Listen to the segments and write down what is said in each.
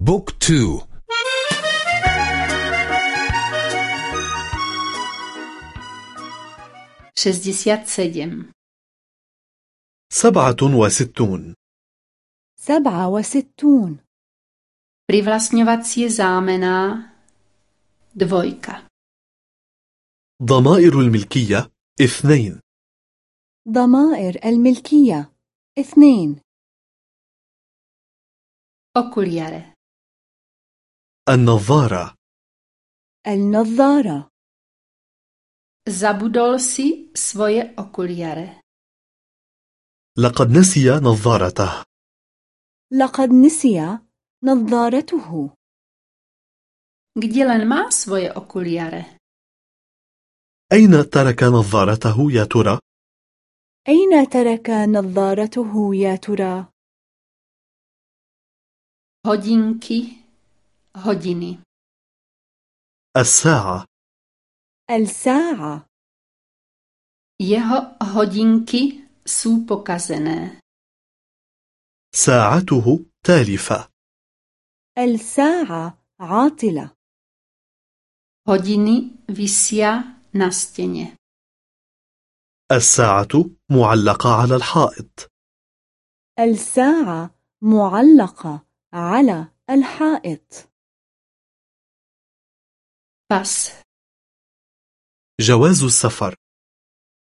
بوك تو. شزديسيات سيدم سبعة وستون. سبعة وستون. Privlastňovací zámená dvojka. ضمائر الملكية اثنين. ضمائر الملكية اثنين. Okuliare. النظارة النظارة Zabudol si svoje okuliare. لقد نسي نظارته لقد نسي نظارته Kde len má svoje okuliare? أين ترك نظارته يا ترى؟ أين ترك نظارته يا ترى؟ Hodinky, hodiny. الساعة الساعة Jeho hodinky sú pokazené. ساعته تالفة الساعة عاطلة Hodiny visia na stěně. الساعة معلقة على الحائط الساعة معلقة على الحائط Pas. جواز السفر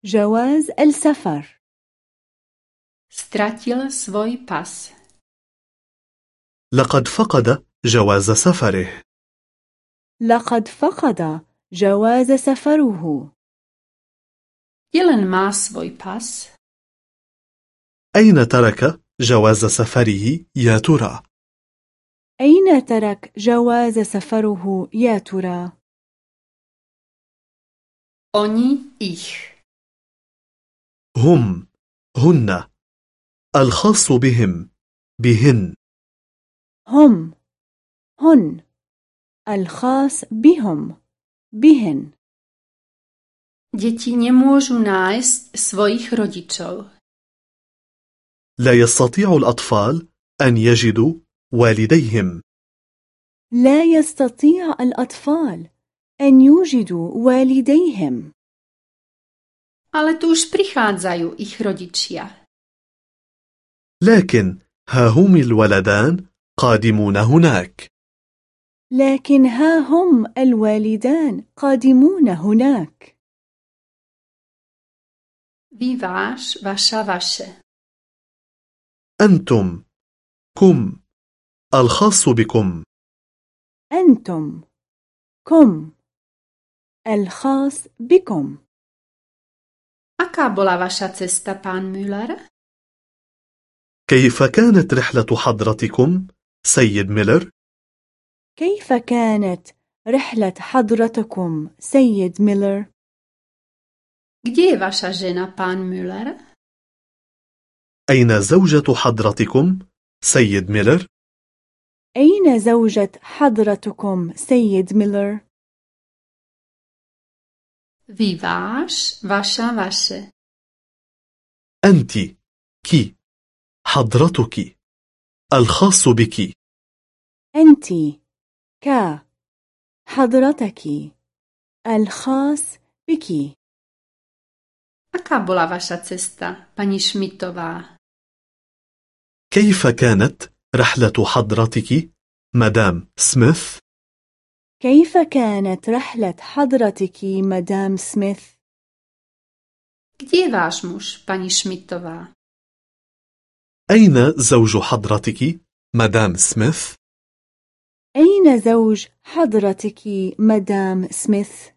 جواز السفر Ztratil svoj pas. لقد فقد جواز سفره لقد فقد جواز سفره len má svoj pas? أين ترك جواز سفره يا ترى؟ أين ترك جواز سفره يا ترى؟ Oni, ich. هم هن. الخاص بهم بهن. هم هن. الخاص بهم بهن. Děti nemôžu nájsť svojich rodičov. لا يستطيع الأطفال أن يجدوا والديهم. لا يستطيع الأطفال أن يوجدوا والديهم. Ale tu už prichádzajú ich rodičia. لكن ها هم الولدان قادمون هناك. لكن ها هم الوالدان قادمون هناك. Vy váš, vaša, vaše. أنتم. كم. الخاص بكم. أنتم. كم. الخاص بكم Aká bola vaša cesta, pán Müller? كيف كانت رحلة حضرتكم سيد ميلر؟ كيف كانت رحلة حضرتكم سيد ميلر؟ Kde je žena, pán Müller? أين زوجة حضرتكم سيد ميلر؟ أين زوجة حضرتكم سيد ميلر؟ Vy váš, vaša, vaše. أنت كي حضرتك الخاص بك أنت ك حضرتك الخاص بك Aká bola vaša cesta, pani Šmitová? كيف كانت رحلة حضرتك مدام سميث؟ كيف كانت رحلة حضرتك مدام سميث؟ Je váš muž, pani Šmitová? أين زوج حضرتك مدام سميث؟ أين زوج حضرتك مدام سميث؟